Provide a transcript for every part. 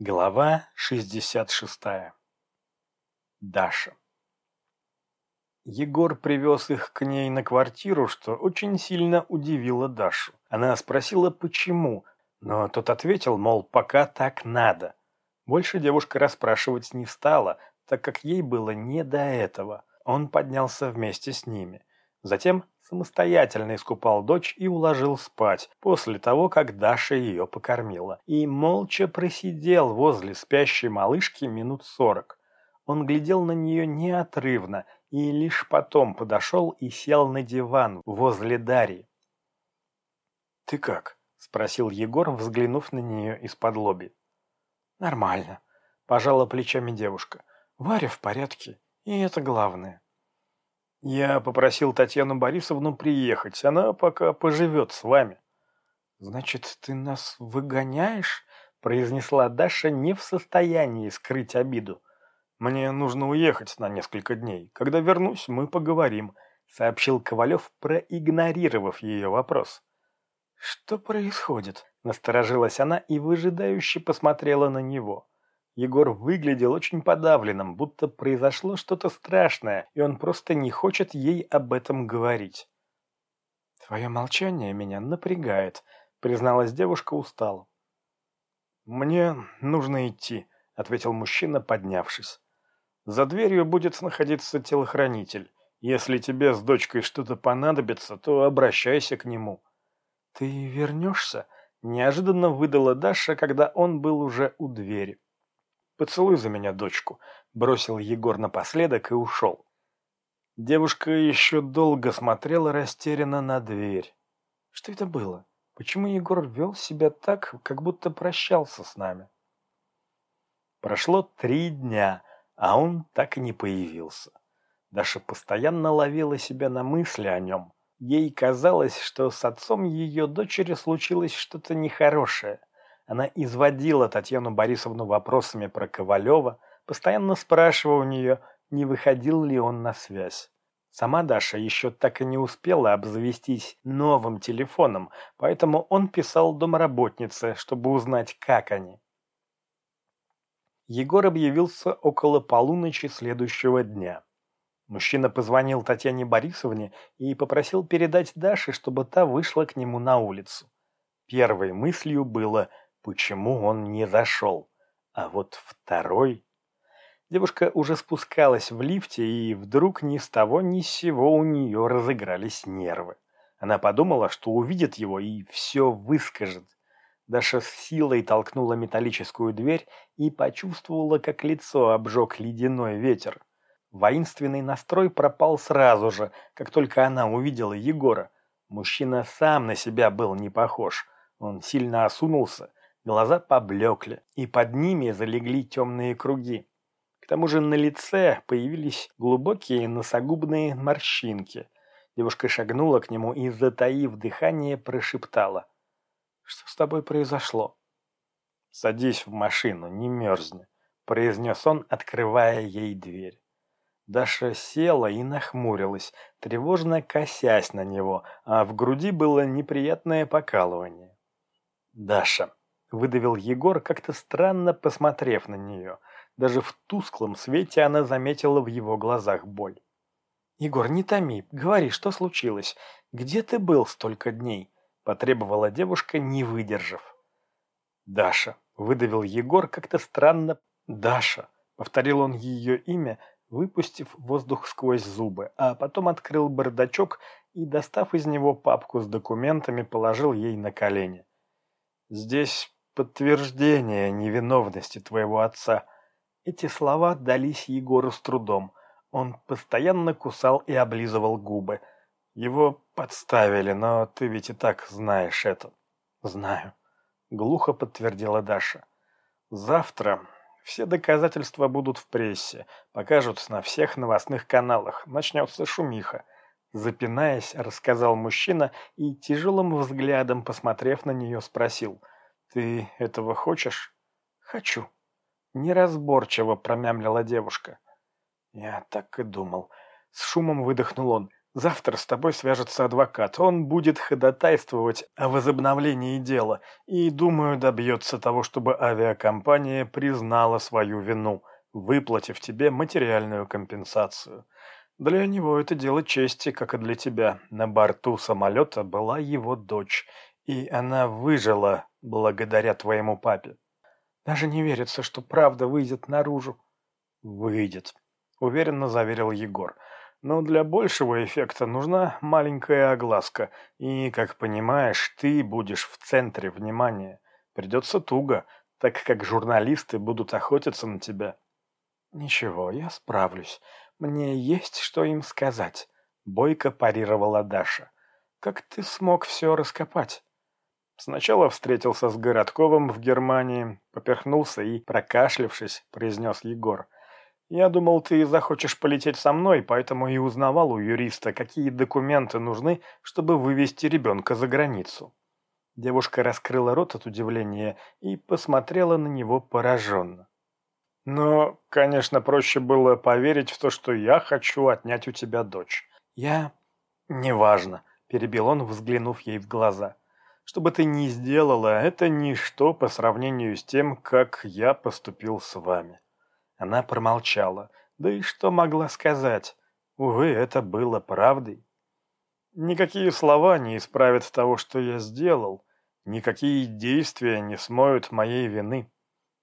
Глава 66. Даша. Егор привез их к ней на квартиру, что очень сильно удивило Дашу. Она спросила, почему, но тот ответил, мол, пока так надо. Больше девушка расспрашивать не стала, так как ей было не до этого. Он поднялся вместе с ними. Затем самостоятельно искупал дочь и уложил спать, после того, как Даша ее покормила, и молча просидел возле спящей малышки минут сорок. Он глядел на нее неотрывно и лишь потом подошел и сел на диван возле Дарьи. «Ты как?» – спросил Егор, взглянув на нее из-под лоби. «Нормально», – пожала плечами девушка. «Варя в порядке, и это главное». Я попросил Татьяну Борисовну приехать, она пока поживет с вами. Значит, ты нас выгоняешь? произнесла Даша не в состоянии скрыть обиду. Мне нужно уехать на несколько дней. Когда вернусь, мы поговорим, сообщил Ковалев, проигнорировав ее вопрос. Что происходит? Насторожилась она и выжидающе посмотрела на него. Егор выглядел очень подавленным, будто произошло что-то страшное, и он просто не хочет ей об этом говорить. «Твое молчание меня напрягает», — призналась девушка устало. «Мне нужно идти», — ответил мужчина, поднявшись. «За дверью будет находиться телохранитель. Если тебе с дочкой что-то понадобится, то обращайся к нему». «Ты вернешься?» — неожиданно выдала Даша, когда он был уже у двери. «Поцелуй за меня дочку», — бросил Егор напоследок и ушел. Девушка еще долго смотрела растерянно на дверь. Что это было? Почему Егор вел себя так, как будто прощался с нами? Прошло три дня, а он так и не появился. Даша постоянно ловила себя на мысли о нем. Ей казалось, что с отцом ее дочери случилось что-то нехорошее. Она изводила Татьяну Борисовну вопросами про Ковалева, постоянно спрашивая у нее, не выходил ли он на связь. Сама Даша еще так и не успела обзавестись новым телефоном, поэтому он писал домработнице, чтобы узнать, как они. Егор объявился около полуночи следующего дня. Мужчина позвонил Татьяне Борисовне и попросил передать Даше, чтобы та вышла к нему на улицу. Первой мыслью было почему он не зашел. А вот второй... Девушка уже спускалась в лифте, и вдруг ни с того ни с сего у нее разыгрались нервы. Она подумала, что увидит его и все выскажет. Даша с силой толкнула металлическую дверь и почувствовала, как лицо обжег ледяной ветер. Воинственный настрой пропал сразу же, как только она увидела Егора. Мужчина сам на себя был не похож. Он сильно осунулся, Глаза поблекли, и под ними залегли темные круги. К тому же на лице появились глубокие носогубные морщинки. Девушка шагнула к нему и, затаив дыхание, прошептала. «Что с тобой произошло?» «Садись в машину, не мерзни», — произнес он, открывая ей дверь. Даша села и нахмурилась, тревожно косясь на него, а в груди было неприятное покалывание. «Даша, выдавил Егор, как-то странно посмотрев на нее. Даже в тусклом свете она заметила в его глазах боль. «Егор, не томи, говори, что случилось? Где ты был столько дней?» – потребовала девушка, не выдержав. «Даша», – выдавил Егор как-то странно. «Даша», – повторил он ее имя, выпустив воздух сквозь зубы, а потом открыл бардачок и, достав из него папку с документами, положил ей на колени. «Здесь подтверждение невиновности твоего отца. Эти слова дались Егору с трудом. Он постоянно кусал и облизывал губы. Его подставили, но ты ведь и так знаешь это. Знаю. Глухо подтвердила Даша. Завтра все доказательства будут в прессе, покажут на всех новостных каналах, начнется шумиха. Запинаясь, рассказал мужчина и тяжелым взглядом, посмотрев на нее, спросил – «Ты этого хочешь?» «Хочу», — неразборчиво промямлила девушка. «Я так и думал». С шумом выдохнул он. Завтра с тобой свяжется адвокат. Он будет ходатайствовать о возобновлении дела и, думаю, добьется того, чтобы авиакомпания признала свою вину, выплатив тебе материальную компенсацию. Для него это дело чести, как и для тебя. На борту самолета была его дочь, и она выжила благодаря твоему папе. Даже не верится, что правда выйдет наружу. Выйдет, уверенно заверил Егор. Но для большего эффекта нужна маленькая огласка, и, как понимаешь, ты будешь в центре внимания. Придется туго, так как журналисты будут охотиться на тебя. Ничего, я справлюсь. Мне есть что им сказать. Бойко парировала Даша. Как ты смог все раскопать? Сначала встретился с Городковым в Германии, поперхнулся и, прокашлявшись, произнес Егор – я думал, ты захочешь полететь со мной, поэтому и узнавал у юриста, какие документы нужны, чтобы вывести ребенка за границу. Девушка раскрыла рот от удивления и посмотрела на него пораженно. Но, конечно, проще было поверить в то, что я хочу отнять у тебя дочь. Я... Неважно, перебил он, взглянув ей в глаза. Что бы ты ни сделала, это ничто по сравнению с тем, как я поступил с вами. Она промолчала. Да и что могла сказать? Увы, это было правдой. Никакие слова не исправят того, что я сделал. Никакие действия не смоют моей вины.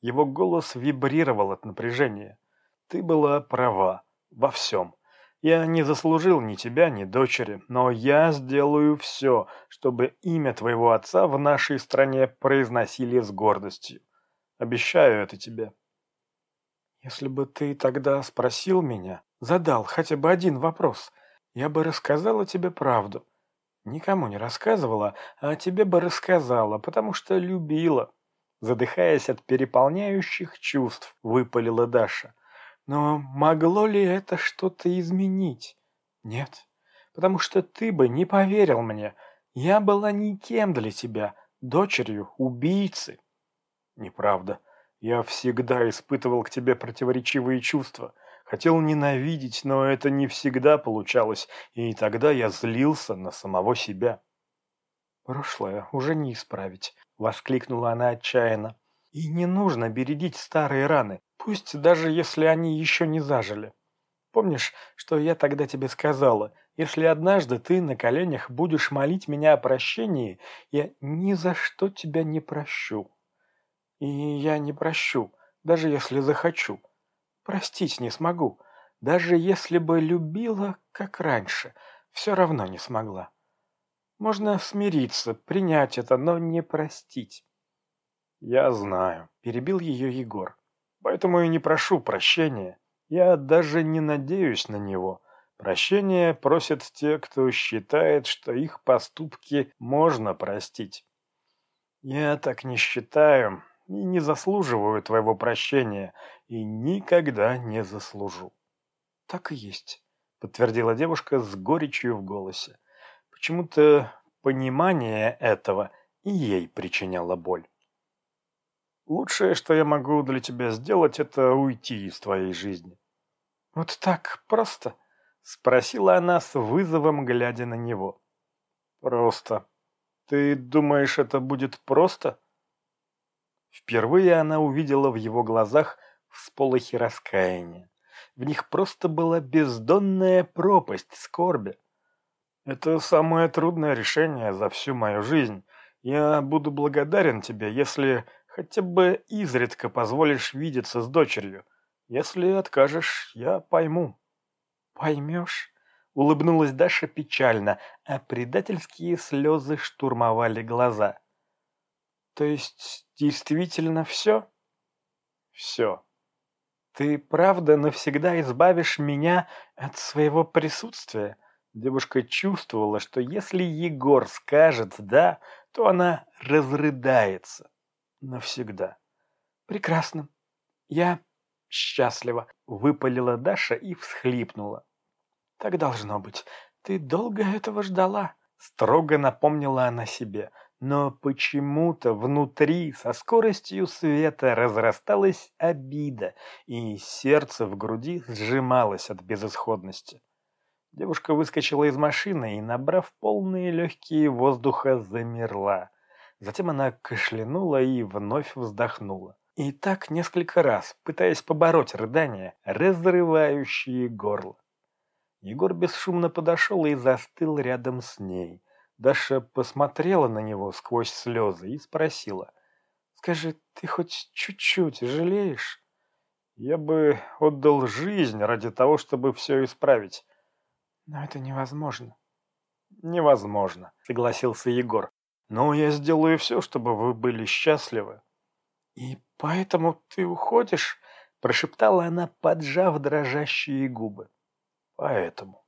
Его голос вибрировал от напряжения. Ты была права. Во всем. Я не заслужил ни тебя, ни дочери, но я сделаю все, чтобы имя твоего отца в нашей стране произносили с гордостью. Обещаю это тебе. Если бы ты тогда спросил меня, задал хотя бы один вопрос, я бы рассказала тебе правду. Никому не рассказывала, а тебе бы рассказала, потому что любила. Задыхаясь от переполняющих чувств, выпалила Даша. Но могло ли это что-то изменить? Нет, потому что ты бы не поверил мне. Я была никем для тебя, дочерью убийцы. Неправда. Я всегда испытывал к тебе противоречивые чувства. Хотел ненавидеть, но это не всегда получалось, и тогда я злился на самого себя. «Прошлое уже не исправить», — воскликнула она отчаянно. «И не нужно бередить старые раны, пусть даже если они еще не зажили. Помнишь, что я тогда тебе сказала? Если однажды ты на коленях будешь молить меня о прощении, я ни за что тебя не прощу». И я не прощу, даже если захочу. Простить не смогу. Даже если бы любила, как раньше, все равно не смогла. Можно смириться, принять это, но не простить. Я знаю, перебил ее Егор. Поэтому и не прошу прощения. Я даже не надеюсь на него. Прощения просят те, кто считает, что их поступки можно простить. Я так не считаю, и не заслуживаю твоего прощения, и никогда не заслужу. Так и есть, подтвердила девушка с горечью в голосе. Почему-то понимание этого и ей причиняло боль. Лучшее, что я могу для тебя сделать, это уйти из твоей жизни. Вот так просто? Спросила она с вызовом, глядя на него. Просто. Ты думаешь, это будет просто? Впервые она увидела в его глазах всполохи раскаяния. В них просто была бездонная пропасть скорби. Это самое трудное решение за всю мою жизнь. Я буду благодарен тебе, если хотя бы изредка позволишь видеться с дочерью. Если откажешь, я пойму. Поймешь? Улыбнулась Даша печально, а предательские слезы штурмовали глаза. То есть действительно все? Все. Ты правда навсегда избавишь меня от своего присутствия? Девушка чувствовала, что если Егор скажет «да», то она разрыдается. Навсегда. Прекрасно. Я счастлива, выпалила Даша и всхлипнула. Так должно быть. Ты долго этого ждала, строго напомнила она себе. Но почему-то внутри со скоростью света разрасталась обида, и сердце в груди сжималось от безысходности. Девушка выскочила из машины и, набрав полные легкие воздуха, замерла. Затем она кашлянула и вновь вздохнула. И так несколько раз, пытаясь побороть рыдания, разрывающие горло. Егор бесшумно подошел и застыл рядом с ней. Даша посмотрела на него сквозь слезы и спросила. «Скажи, ты хоть чуть-чуть жалеешь?» «Я бы отдал жизнь ради того, чтобы все исправить». «Но это невозможно». «Невозможно», — согласился Егор. «Но я сделаю все, чтобы вы были счастливы». «И поэтому ты уходишь?» — прошептала она, поджав дрожащие губы. Поэтому.